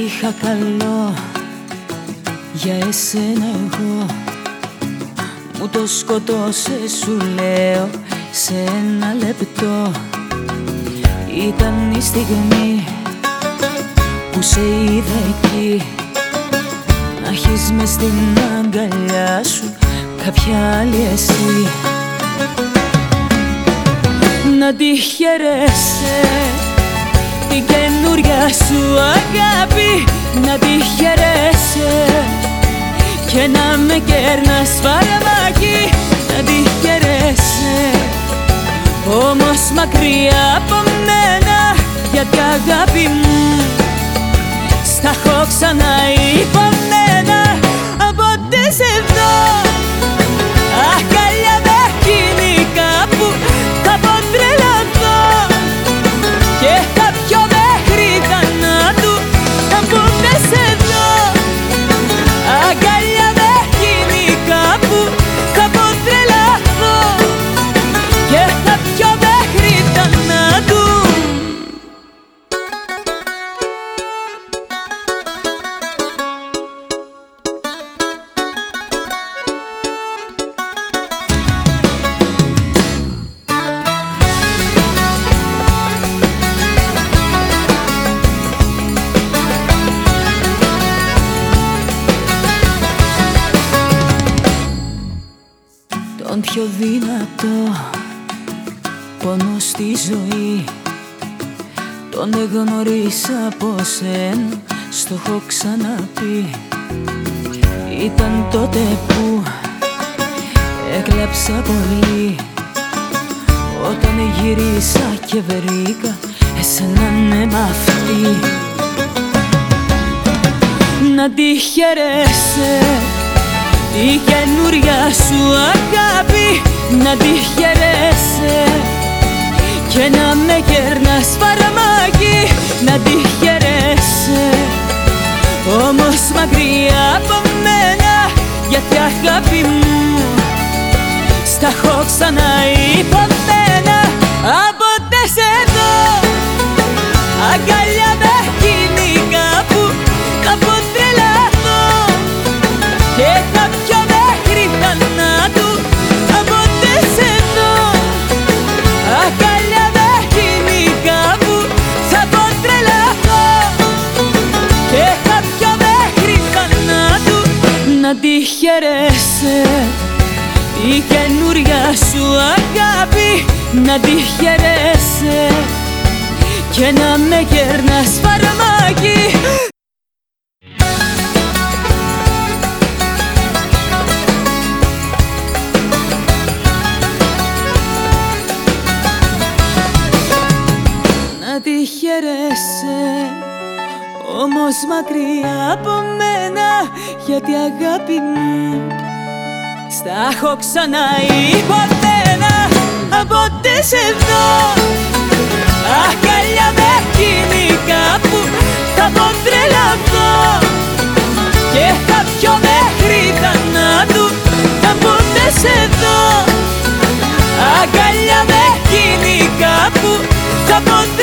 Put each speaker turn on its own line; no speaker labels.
Ό,τι είχα καλό για εσένα εγώ. Μου το σκοτώσε σου λέω σε ένα λεπτό. Ήταν η στιγμή που σε είδα εκεί. Να έχεις μες στην αγκαλιά σου κάποια άλλη εσύ. Να τη χαιρέσαι την καινούρια σου αγάπη να τη χαιρέσαι. Και να με κέρνας φαρμάκι να τη χαιρέσαι. Όμως μακριά από μένα γιατί αγάπη μου στα έχω ξανά υπομένα. Από σε δω τον πιο δυνατό πόνο στη ζωή. Τον εγνωρίσα από σένα, στο έχω ξαναπεί. Ήταν τότε που έκλαψα πολύ. Όταν γυρίσα και βρήκα εσένα ναι μ' αυτή. Να τη χαιρέσαι η καινούρια σου αγάπη να τη χαιρέσαι. Και να με κερνάς φαρμάκι να τη χαιρέσαι. Όμως μακριά από μένα γιατί αγάπη μου στα έχω ξανά υπομένα από σε να τη χαιρέσαι η καινούρια σου αγάπη να τη χαιρέσαι και να με κερνάς όμως μακριά από μένα γιατί αγάπη μου Στα έχω ξανά υποτένα από σε δω Αγκαλιά με εκείνη κάπου θα τον τρελαθώ. Και θα πιω μέχρι θανάτου από σε δω Αγκαλιά με εκείνη κάπου θα τον